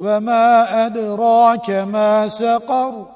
وما أدراك ما سقر